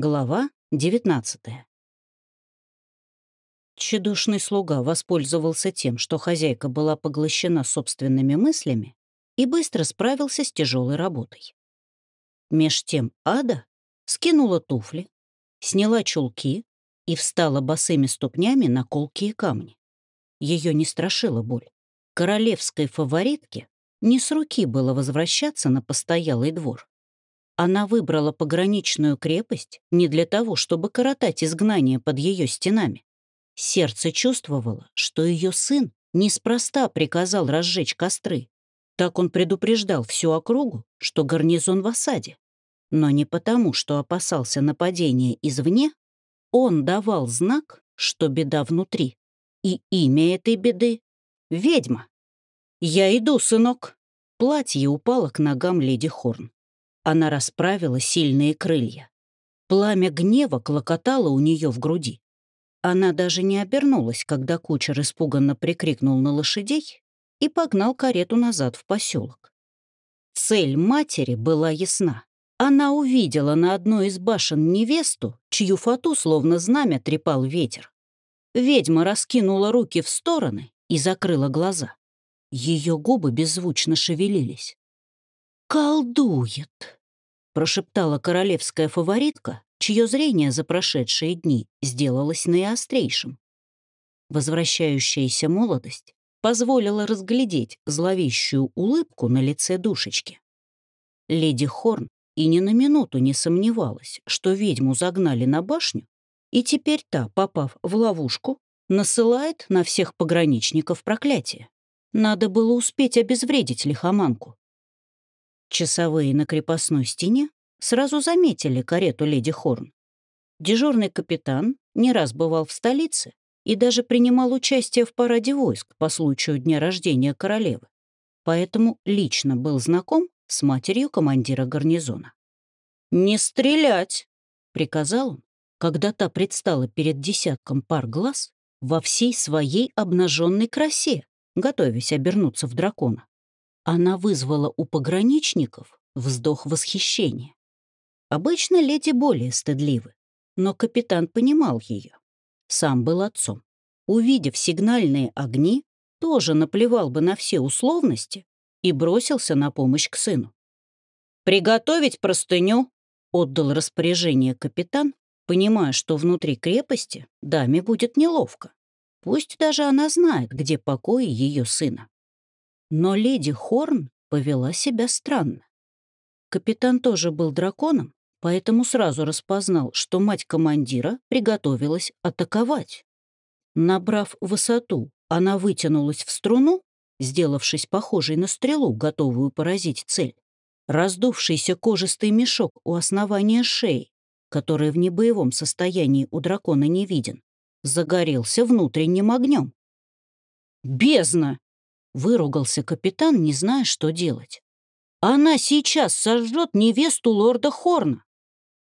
Глава 19 Чедушный слуга воспользовался тем, что хозяйка была поглощена собственными мыслями и быстро справился с тяжелой работой. Меж тем Ада скинула туфли, сняла чулки и встала босыми ступнями на колкие камни. Ее не страшила боль. Королевской фаворитке не с руки было возвращаться на постоялый двор. Она выбрала пограничную крепость не для того, чтобы коротать изгнание под ее стенами. Сердце чувствовало, что ее сын неспроста приказал разжечь костры. Так он предупреждал всю округу, что гарнизон в осаде. Но не потому, что опасался нападения извне, он давал знак, что беда внутри. И имя этой беды — ведьма. «Я иду, сынок!» Платье упало к ногам леди Хорн. Она расправила сильные крылья. Пламя гнева клокотало у нее в груди. Она даже не обернулась, когда кучер испуганно прикрикнул на лошадей и погнал карету назад в поселок. Цель матери была ясна. Она увидела на одной из башен невесту, чью фату словно знамя трепал ветер. Ведьма раскинула руки в стороны и закрыла глаза. Ее губы беззвучно шевелились. «Колдует!» Прошептала королевская фаворитка, чье зрение за прошедшие дни сделалось наиострейшим. Возвращающаяся молодость позволила разглядеть зловещую улыбку на лице душечки. Леди Хорн и ни на минуту не сомневалась, что ведьму загнали на башню, и теперь та, попав в ловушку, насылает на всех пограничников проклятие. Надо было успеть обезвредить лихоманку. Часовые на крепостной стене сразу заметили карету леди Хорн. Дежурный капитан не раз бывал в столице и даже принимал участие в параде войск по случаю дня рождения королевы, поэтому лично был знаком с матерью командира гарнизона. «Не стрелять!» — приказал он, когда та предстала перед десятком пар глаз во всей своей обнаженной красе, готовясь обернуться в дракона она вызвала у пограничников вздох восхищения. Обычно леди более стыдливы, но капитан понимал ее. Сам был отцом. Увидев сигнальные огни, тоже наплевал бы на все условности и бросился на помощь к сыну. «Приготовить простыню!» — отдал распоряжение капитан, понимая, что внутри крепости даме будет неловко. Пусть даже она знает, где покои ее сына. Но леди Хорн повела себя странно. Капитан тоже был драконом, поэтому сразу распознал, что мать командира приготовилась атаковать. Набрав высоту, она вытянулась в струну, сделавшись похожей на стрелу, готовую поразить цель. Раздувшийся кожистый мешок у основания шеи, который в небоевом состоянии у дракона не виден, загорелся внутренним огнем. «Бездна!» Выругался капитан, не зная, что делать. Она сейчас сожжет невесту лорда Хорна.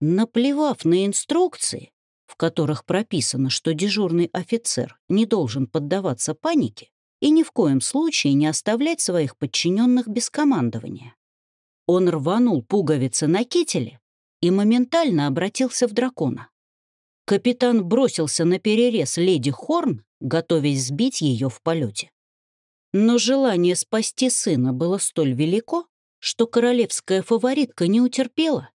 Наплевав на инструкции, в которых прописано, что дежурный офицер не должен поддаваться панике и ни в коем случае не оставлять своих подчиненных без командования. Он рванул пуговицы на кителе и моментально обратился в дракона. Капитан бросился на перерез леди Хорн, готовясь сбить ее в полете. Но желание спасти сына было столь велико, что королевская фаворитка не утерпела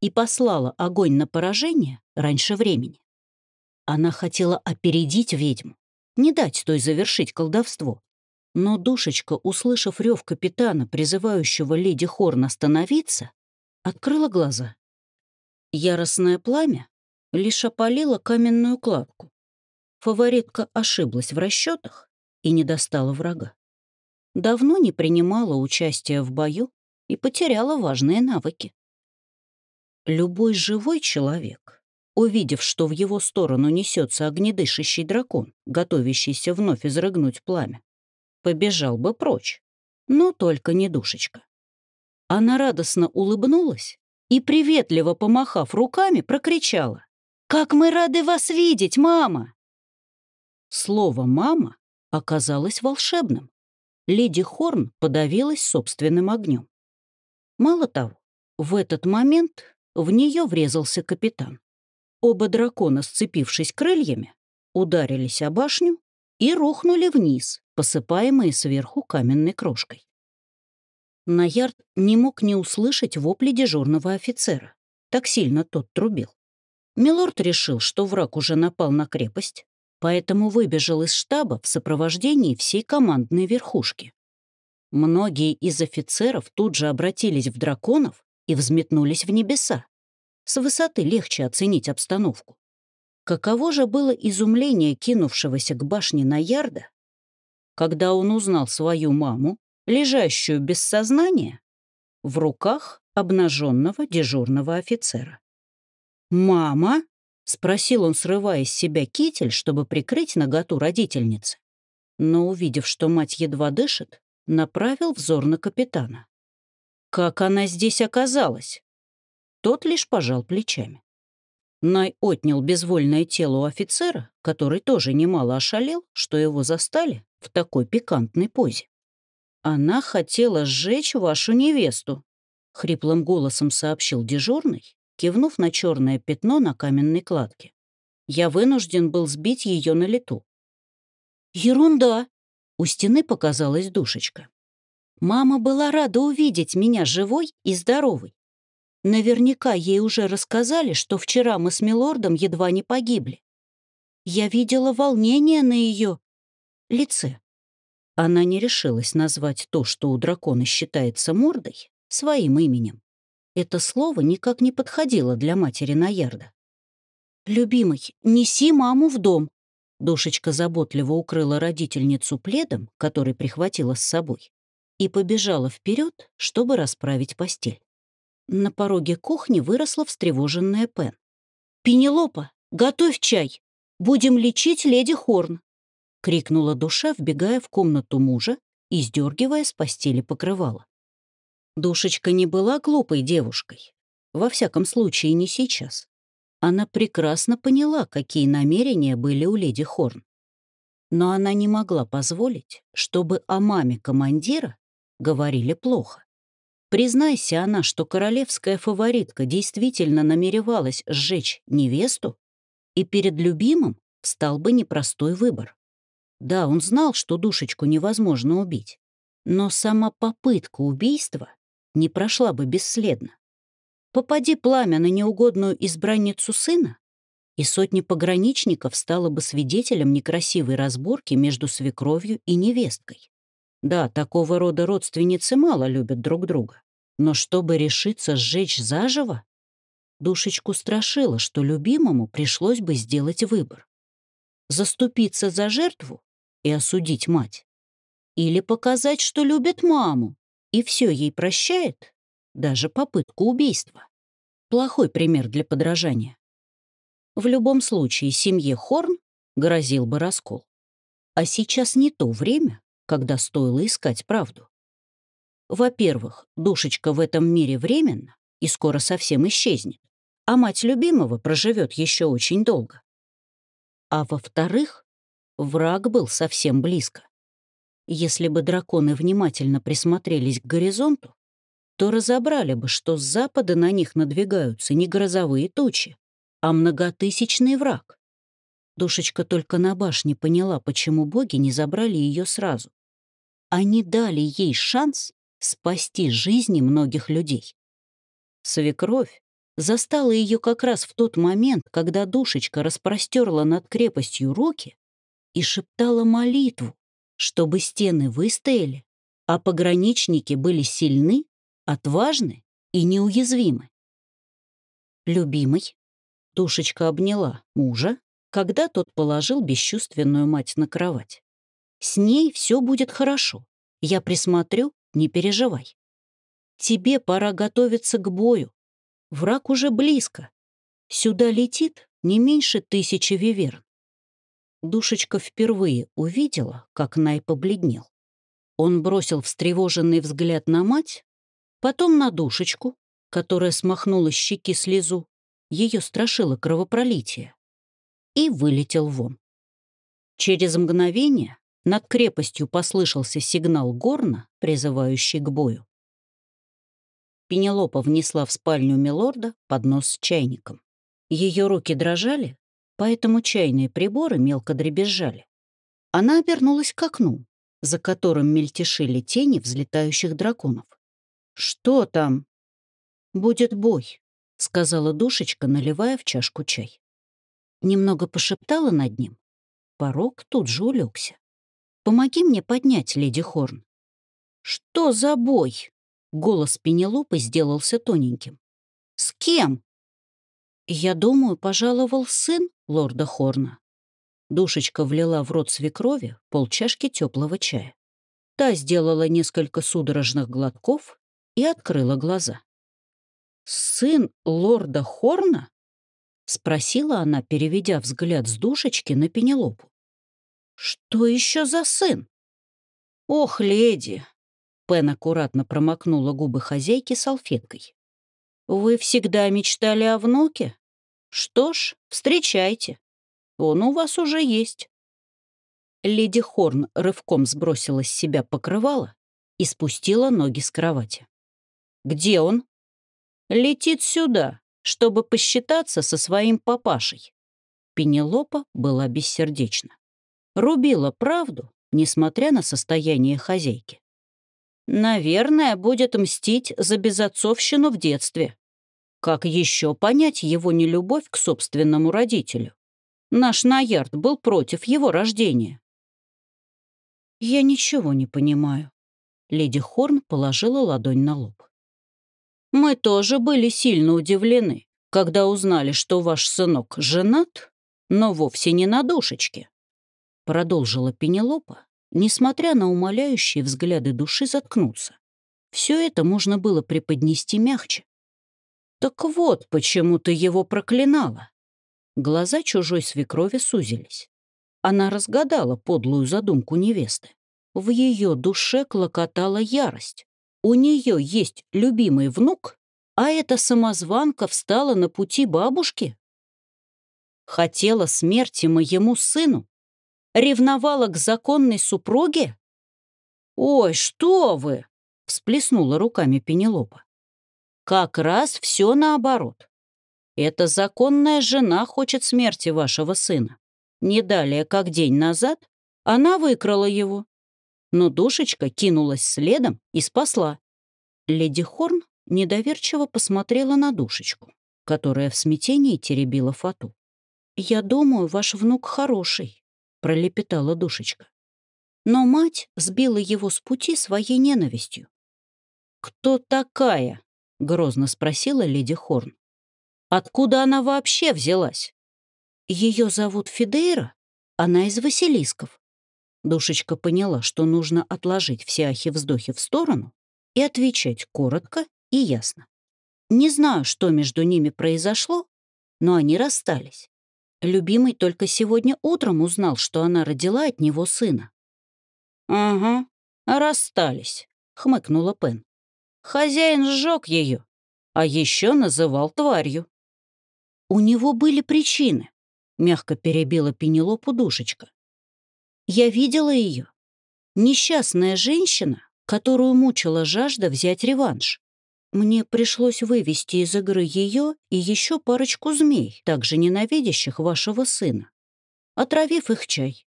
и послала огонь на поражение раньше времени. Она хотела опередить ведьму, не дать той завершить колдовство. Но душечка, услышав рев капитана, призывающего леди Хорн остановиться, открыла глаза. Яростное пламя лишь опалило каменную кладку. Фаворитка ошиблась в расчетах и не достала врага. Давно не принимала участия в бою и потеряла важные навыки. Любой живой человек, увидев, что в его сторону несется огнедышащий дракон, готовящийся вновь изрыгнуть пламя, побежал бы прочь, но только не душечка. Она радостно улыбнулась и, приветливо помахав руками, прокричала. «Как мы рады вас видеть, мама!» Слово «мама» оказалось волшебным. Леди Хорн подавилась собственным огнем. Мало того, в этот момент в нее врезался капитан. Оба дракона, сцепившись крыльями, ударились о башню и рухнули вниз, посыпаемые сверху каменной крошкой. Наярд не мог не услышать вопли дежурного офицера. Так сильно тот трубил. Милорд решил, что враг уже напал на крепость, поэтому выбежал из штаба в сопровождении всей командной верхушки. Многие из офицеров тут же обратились в драконов и взметнулись в небеса. С высоты легче оценить обстановку. Каково же было изумление кинувшегося к башне Наярда, когда он узнал свою маму, лежащую без сознания, в руках обнаженного дежурного офицера. «Мама?» — спросил он, срывая с себя китель, чтобы прикрыть наготу родительницы. Но, увидев, что мать едва дышит, направил взор на капитана. «Как она здесь оказалась?» Тот лишь пожал плечами. Най отнял безвольное тело у офицера, который тоже немало ошалел, что его застали в такой пикантной позе. «Она хотела сжечь вашу невесту», — хриплым голосом сообщил дежурный, кивнув на черное пятно на каменной кладке. «Я вынужден был сбить ее на лету». «Ерунда!» — у стены показалась душечка. «Мама была рада увидеть меня живой и здоровой. Наверняка ей уже рассказали, что вчера мы с Милордом едва не погибли. Я видела волнение на ее лице. Она не решилась назвать то, что у дракона считается мордой, своим именем. Это слово никак не подходило для матери Наярда. «Любимый, неси маму в дом», Душечка заботливо укрыла родительницу пледом, который прихватила с собой, и побежала вперед, чтобы расправить постель. На пороге кухни выросла встревоженная Пен. «Пенелопа, готовь чай! Будем лечить леди Хорн!» — крикнула душа, вбегая в комнату мужа и сдергивая с постели покрывало. Душечка не была глупой девушкой. Во всяком случае, не сейчас. Она прекрасно поняла, какие намерения были у леди Хорн. Но она не могла позволить, чтобы о маме командира говорили плохо. Признайся она, что королевская фаворитка действительно намеревалась сжечь невесту, и перед любимым стал бы непростой выбор. Да, он знал, что душечку невозможно убить, но сама попытка убийства не прошла бы бесследно. Попади пламя на неугодную избранницу сына, и сотни пограничников стало бы свидетелем некрасивой разборки между свекровью и невесткой. Да, такого рода родственницы мало любят друг друга. Но чтобы решиться сжечь заживо, душечку страшило, что любимому пришлось бы сделать выбор. Заступиться за жертву и осудить мать. Или показать, что любит маму, и все ей прощает, даже попытку убийства. Плохой пример для подражания. В любом случае семье Хорн грозил бы раскол. А сейчас не то время, когда стоило искать правду. Во-первых, душечка в этом мире временно и скоро совсем исчезнет, а мать любимого проживет еще очень долго. А во-вторых, враг был совсем близко. Если бы драконы внимательно присмотрелись к горизонту, то разобрали бы, что с запада на них надвигаются не грозовые тучи, а многотысячный враг. Душечка только на башне поняла, почему боги не забрали ее сразу. Они дали ей шанс спасти жизни многих людей. Свекровь застала ее как раз в тот момент, когда душечка распростерла над крепостью руки и шептала молитву, чтобы стены выстояли, а пограничники были сильны, отважны и неуязвимы. Любимый, душечка обняла мужа, когда тот положил бесчувственную мать на кровать. С ней все будет хорошо. Я присмотрю не переживай. Тебе пора готовиться к бою. Враг уже близко. Сюда летит не меньше тысячи виверн. Душечка впервые увидела, как Най побледнел. Он бросил встревоженный взгляд на мать, потом на душечку, которая смахнула с щеки слезу, ее страшило кровопролитие, и вылетел вон. Через мгновение над крепостью послышался сигнал горна, призывающий к бою. Пенелопа внесла в спальню Милорда поднос с чайником. Ее руки дрожали, поэтому чайные приборы мелко дребезжали. Она обернулась к окну, за которым мельтешили тени взлетающих драконов. «Что там?» «Будет бой», — сказала душечка, наливая в чашку чай. Немного пошептала над ним. Порог тут же улегся. «Помоги мне поднять, леди Хорн». «Что за бой?» Голос Пенелопы сделался тоненьким. «С кем?» «Я думаю, пожаловал сын лорда Хорна». Душечка влила в рот свекрови полчашки теплого чая. Та сделала несколько судорожных глотков и открыла глаза. «Сын лорда Хорна?» — спросила она, переведя взгляд с душечки на Пенелопу. «Что еще за сын?» «Ох, леди!» — Пен аккуратно промокнула губы хозяйки салфеткой. «Вы всегда мечтали о внуке? Что ж, встречайте. Он у вас уже есть». Леди Хорн рывком сбросила с себя покрывало и спустила ноги с кровати. «Где он?» «Летит сюда, чтобы посчитаться со своим папашей». Пенелопа была бессердечна. Рубила правду, несмотря на состояние хозяйки. Наверное, будет мстить за безотцовщину в детстве. Как еще понять его нелюбовь к собственному родителю? Наш Наярд был против его рождения. «Я ничего не понимаю». Леди Хорн положила ладонь на лоб. «Мы тоже были сильно удивлены, когда узнали, что ваш сынок женат, но вовсе не на душечке», продолжила Пенелопа, несмотря на умоляющие взгляды души заткнуться. Все это можно было преподнести мягче. «Так вот, почему ты его проклинала. Глаза чужой свекрови сузились. Она разгадала подлую задумку невесты. В ее душе клокотала ярость. У нее есть любимый внук, а эта самозванка встала на пути бабушки. Хотела смерти моему сыну? Ревновала к законной супруге? «Ой, что вы!» — всплеснула руками Пенелопа. «Как раз все наоборот. Эта законная жена хочет смерти вашего сына. Не далее, как день назад, она выкрала его. Но душечка кинулась следом и спасла. Леди Хорн недоверчиво посмотрела на душечку, которая в смятении теребила фату. «Я думаю, ваш внук хороший», — пролепетала душечка. Но мать сбила его с пути своей ненавистью. «Кто такая?» — грозно спросила леди Хорн. Откуда она вообще взялась? Ее зовут Фидейра, она из Василисков. Душечка поняла, что нужно отложить все ахи-вздохи в сторону и отвечать коротко и ясно. Не знаю, что между ними произошло, но они расстались. Любимый только сегодня утром узнал, что она родила от него сына. «Ага, расстались», — хмыкнула Пен. «Хозяин сжег ее, а еще называл тварью». «У него были причины», — мягко перебила Пенелопу душечка. «Я видела ее. Несчастная женщина, которую мучила жажда взять реванш. Мне пришлось вывести из игры ее и еще парочку змей, также ненавидящих вашего сына, отравив их чай.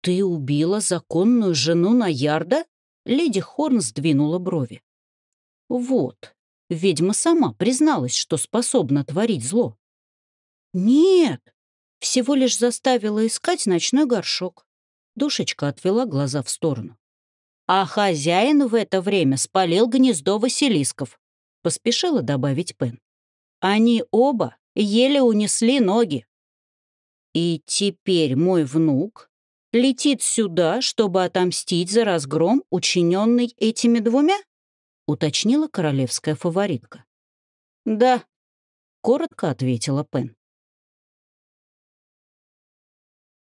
«Ты убила законную жену Наярда?» Леди Хорн сдвинула брови. «Вот, ведьма сама призналась, что способна творить зло. «Нет, всего лишь заставила искать ночной горшок». Душечка отвела глаза в сторону. «А хозяин в это время спалил гнездо Василисков», — поспешила добавить Пен. «Они оба еле унесли ноги. И теперь мой внук летит сюда, чтобы отомстить за разгром, учиненный этими двумя?» — уточнила королевская фаворитка. «Да», — коротко ответила Пен.